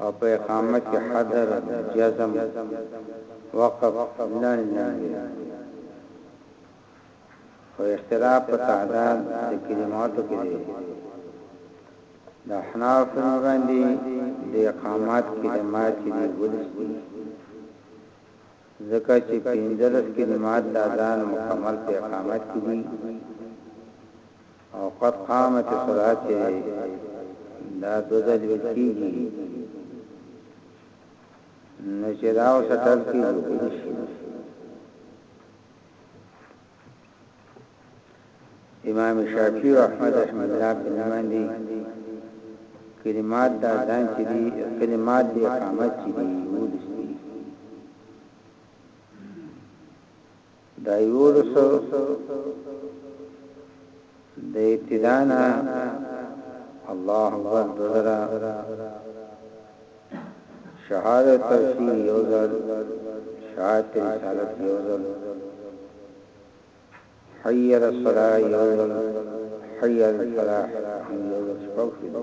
او په اقامه کې حذر، جزم، وقف لنډ لنډ وي خو اختلاف په تعداد د کلماتو کې دی د احناف باندې د اقامات کلمات دي ولسي ځکه چې پنځلس کلمات د اذان مکمل په اقامت کې دي او قد قامت الصلاة چې دا دو ځل ویل کېږي نو چې دا اوس ټل کېږي امام شافعي او احمد رحمه الله په نوم دي کلمات دا ځان چې دي کلمات د اقامت چې دي ولستي دا یو لسو د ابتدا نه الله اکبر دوه ځله شهادت التوحید یو ځل شهادت رسالت یو ځل حی علی الصلاة یو ځل حی علی الفلاح یو ځل شپږ شو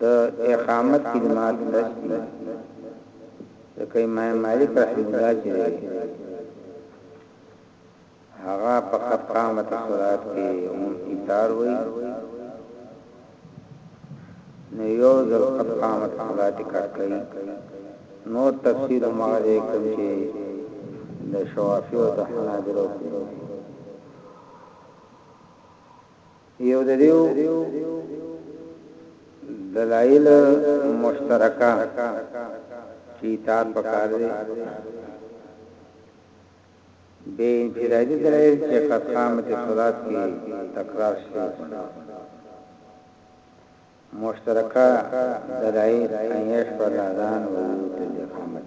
د اقامت خدمات لس دي ځکه امام مالک رحمه الله چې هغه په قد قامت صلات کې هم ایثار وایي نو یو ځل قد قامت صلات کټ کوي نو تفسیر ما دې کوم چې د شوافی او د حنابلو یو د دریو دلایل مشترکه چې اطاعت پکار دی بے انفرادی دلائل چه قد قامت صلات کی تکرار شده مشترکه دلائل ایش پر اذان و تجقامت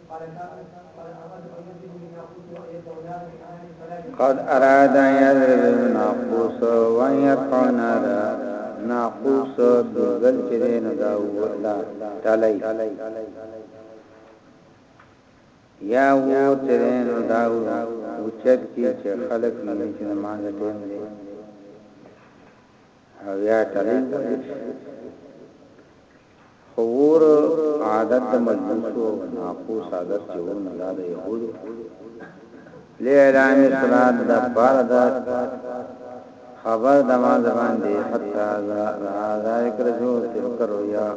قد اراد يضرب الناقوس وان يرفع نار ناقوس بزل چرين دا ولا تلي یا وو ترين دا وچت کی چې خلق نه چې مان ټیم دی او یا تلي خور عادت د مجوسو او ناقوس عادت چې وو نو دا د یهودو له اعلان صلات د پاره د خبر د ما زبان دی حتی را ذالک رجوع تلک رویا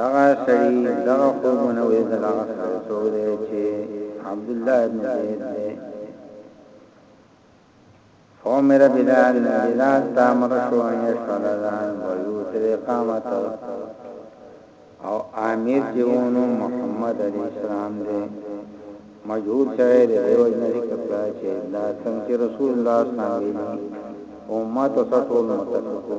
دغه سړی دغه خوبونه وې دغه سړی څو دی چې عبد الله ابن زید دی فأمر بلال نو بلال ته امر شو ان يشفع الاذان ويوتر اقامته او امیر چې ونو محمد علی السلام دی مجهول شوی دی دیو جن ذکر کړه چې دا څنګه رسول الله صلی الله علیه وسلم امت او ټول متفقو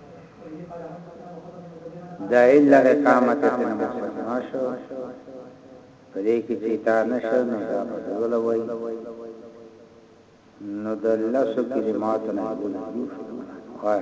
دا الا اقامت تنه مقصد نشو پدې کې چې تا نشو نو دا بدل وای نو د لس کلمات نه بول یو شو وای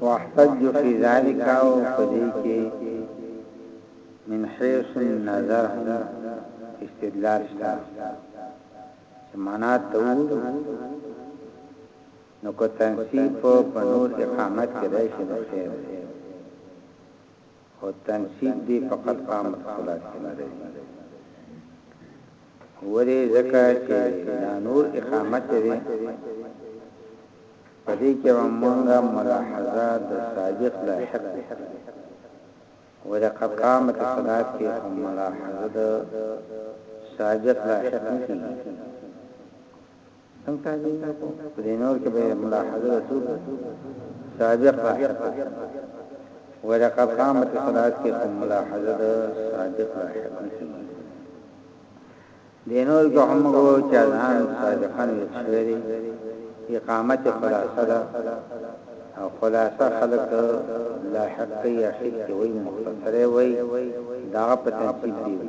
واحتج فی ذلک او پدې کې من حیث النظر هم استدلال شته چې معنا ته وګورو نو که تنصیب په نور اقامت کې راشي نو خیر دی خو تنصیب دې فقط قام ته په لاس کې نه راځي ولې ځکه چې دا نور اقامت دی په دې کې مونږه ملاحظه د سابق لاحق دی ولقد قامت الصلاة کې هم ملاحظه د سابق لاحق نه کیږي څنګه تعلیم کو په دې نور کې به ملاحظه وکړو سابق راحت ورقه قامت صلات کې کوم ملاحظه ده سابق راحت نشي دینو کې هم وو چې ځان سابقان وشوري اقامت خلاصه ده او خلاصه خلق لاحق یا حق وي مختصره وي دا په تنصیب دی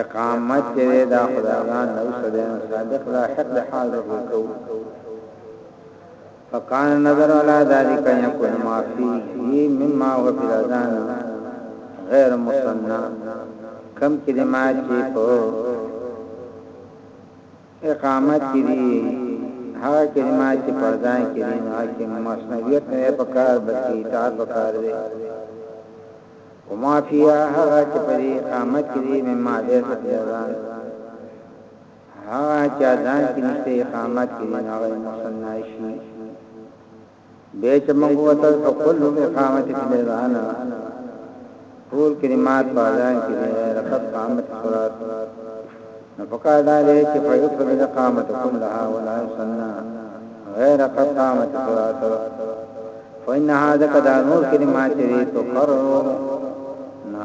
اقامت چې دی دا خدایان نو څه دی نو صادق لا حق د حال ذکر کوو فکان نظر علا ذالک یکون ما فیه مما هو فی الاذان غیر مصنع کم کلمات چې په اقامت کې دي هغه کلمات چې پر ځای کې دي هغه کې مصنویت نه پکار بلکې اطاعت پکار دی وما فيها هغه چې په دې قامت کې دې مما دې ستیزان هغه چې ځان کې نشته اقامت کې نه غوي مصنع شي به چې موږ وته په کل اقامت کې دې ځان ټول کلمات په ځان کې دې رکعت قامت صلات نو پکار دا دی چې په یو پر قامت کلها ولا سننا غیر قد قامت صلات فإن هذا قد نور کلمات دې تو کر نا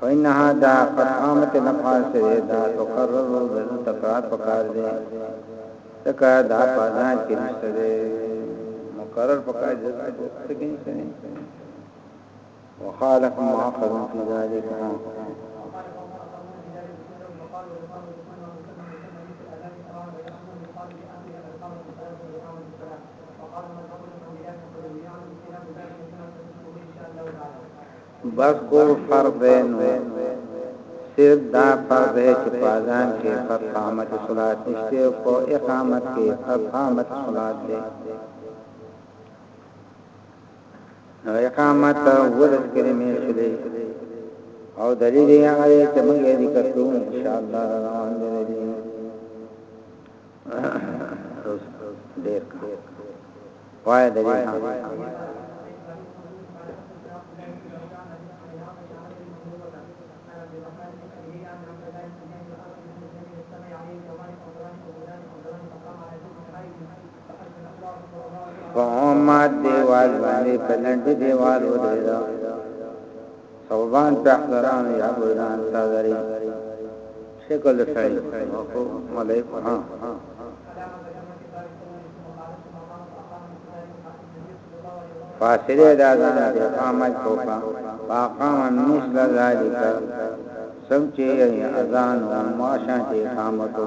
فإن هذا قد قامت نفاس دې دا تو کر دې تکرار پکار دې تکا دا پانا کې نشته دې مقرر پکار دې څه کې نشته وخالف معقد في ذلك بس کول فرض دی نو صرف دا فرض دی چې په اذان کې پر قامت صلات نشته او په اقامت کې پر قامت صلات دی نو اقامت ولس کلمې شلې او دلیل یې هغه چې موږ یې ذکر کوو ان شاء الله روان دي ډېر وای دلیل په اومات دیوال باندې په لند دیوال ودرېدا صوبان په احترام یا ګلان صادري شکل سړی او ملائک ها فاصله دا ده د قامت کوکا فاقام مثل ذالک سمچې اذان او ماشان چې قامتو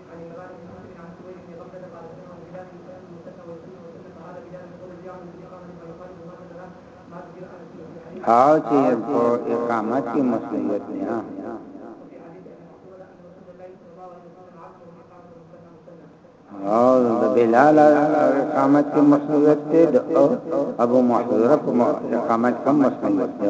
او چې په اقامت کې مسئولیت نه او د بلال اقامت کې مسئولیت ته د ابو محذوره په اقامت کې مسئولیت دی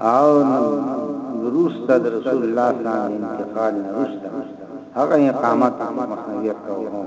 او روسته د رسول الله صلی الله علیه وسلم انتقال نه روسته هغه اقامت مخنوی کوو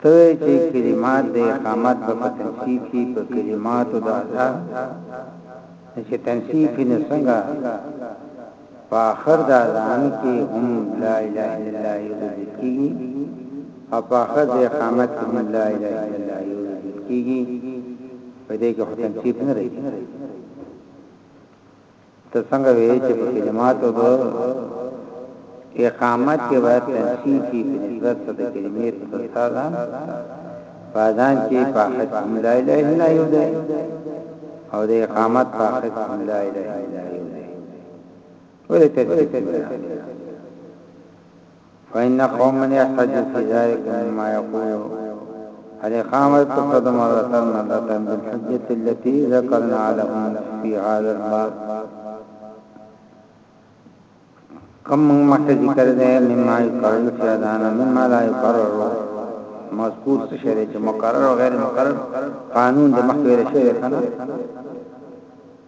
ته وایې چې کلمات د اقامت به په تنسیب شي په کلماتو د ادا نو چې تنسیب شي نو څنګه په اخر د اذان کې هم لا اله الا الله یو ذکر کیږي او په اخر د اقامت کې هم لا اله الا الله یو ذکر کیږي په دې کې خو تنسیب نه راځي ته څنګه وې چې په کلماتو د اقامت کې باید تنسین شي په نسبت د کلمې په ترساده بازان کې په حد هم لا اله الا یو دی او د اقامت په حد هم لا اله الا یو دی ولې ترتیب فإن قوما يحتجوا في ذلك مما يقول علي خان وایي په څو د مغرتر نه د تنبیل حجت التي ذکرنا لهم في هذا الباب کم موږ مخکې ذکر دی مما يقرر شهدانا مما لا يقرر مذکور څه شی چې مقرر او غیر مقرر قانون د مخکې ویل شوی کنه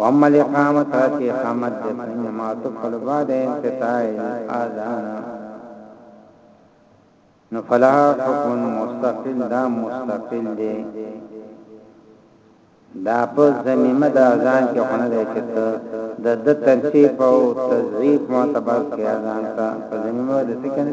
واما الاقامه چې اقامت د سنج معطوف کله بعد انقطاع الاذان نو فلا حکم مستقل دا مستقل دی دا په زميمه د اذان کې خونه دی چې د د ترتیب او تضعیف معتبر کې اذان ته په زميمه د څه کنه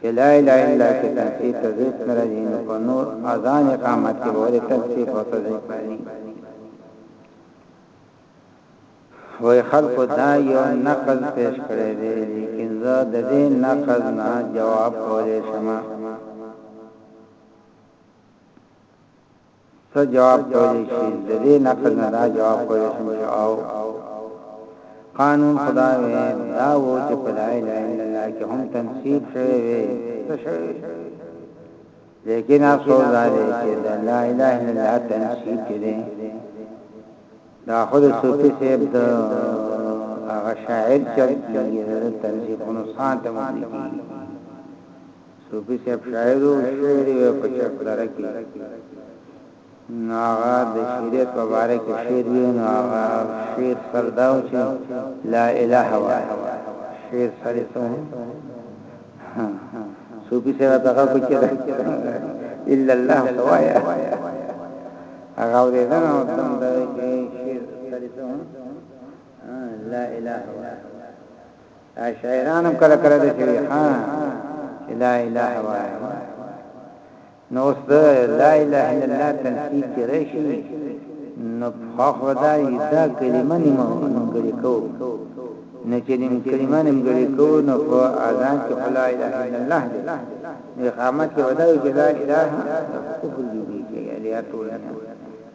چې لا اله الا کې تنصیب ته ضعیف نه راځي نو په نور اذان اقامت کې به ولې تنصیب او تضعیف راځي وای خلق دا یو نقل پیش کړی دی لیکن زه د دې نقل نه جواب کولې شمه څه جواب کولی شي د دې نقل نه دا جواب کولی شم چې او قانون خدا وې دا وو چې په لا اله الا الله کې هم تنصیب شوی وي څه شوی لیکن افسوس دا دی چې د لا اله الا الله تنصیب کړي دا خود صوفي صاحب د هغه شاعر چې د تنصیبونو سانته مونږ صوفي صاحب شاعر وو، شعر یې وایه په چک دره کې نو هغه د شریعت په باره کې شعر وی نو هغه شعر سر دا و چې لا اله وایه شعر سر یې څه صوفي صاحب هغه کو چې الا الله سوایا هغه ورې دا نو تم دا چې شعر سر یې څه لا اله وایه دا شاعران هم کله کله د شوی ها چې لا اله وایم نو اوس د لا اله الا الله تنسیب چې راشي نو خو خدا یې دا کلمه نیمه نومګړې کو نو چې نیم کلمه نومګړې کو نو په اذان کې لا اله الا الله دی نو قامت کې ودا یې چې لا اله کفر دی چې لیا ټول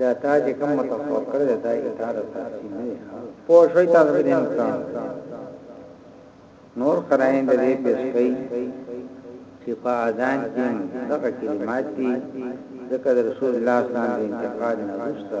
دا تا چې کوم متصور کړی دی دا اطاعت تفصیل نه دی پوه شوي تاسو به دې نقصان نور قرائن د دې پیش کوي چې په اذان کې دغه کلمات دي ذکر رسول الله صلی الله علیه وسلم انتقال نه وشته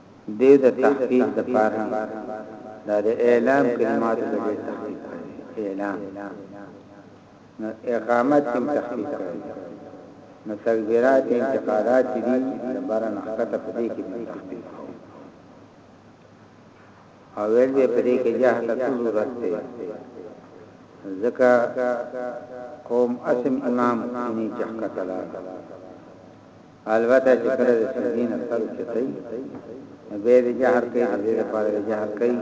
دې د تحقیق د پاره دا د اعلام کلمات د دې تحقیق کړي اعلام نو اقامت تم تحقیق کړي نو تکبیرات انتقالات دي د بار نحقته په دې کې تحقیق او ول دې په دې کې جهت ضرورت دی زکا قوم اسم امام اني چحکا تلا البته چې کله د سجدې نه سر اوچتوي نو به یې جهر کوي د دې لپاره یې جهر کوي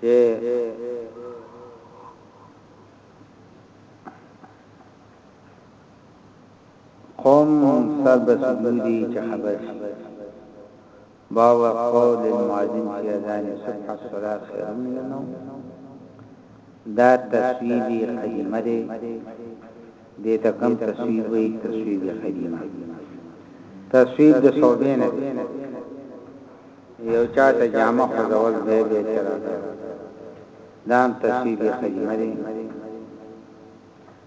چې قوم سر به سجودي چې خبر شي باب قول المؤذن فی اذان صبح الصلاة خیر من النوم دا تصویب قدیمه دی دیتا کم تصویب وی تصویب قدیمه تصویب د صوبین دی یو چاته جامع خزول بے بے چرا دام تصویب قدیمه دی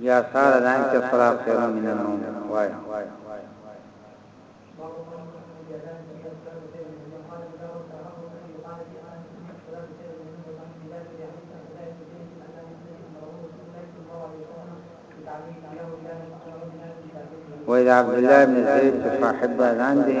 بیا ساره دان کې خورا خیرو مینه نو وای وای عبد الله بن زید صاحب دان دي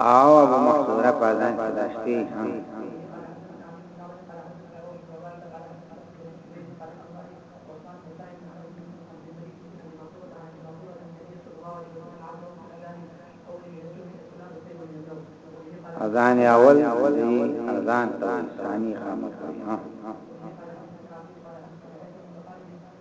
او ابو محذوره په ځان کې داشتي هم اذان اول دی اذان ثانی خامخ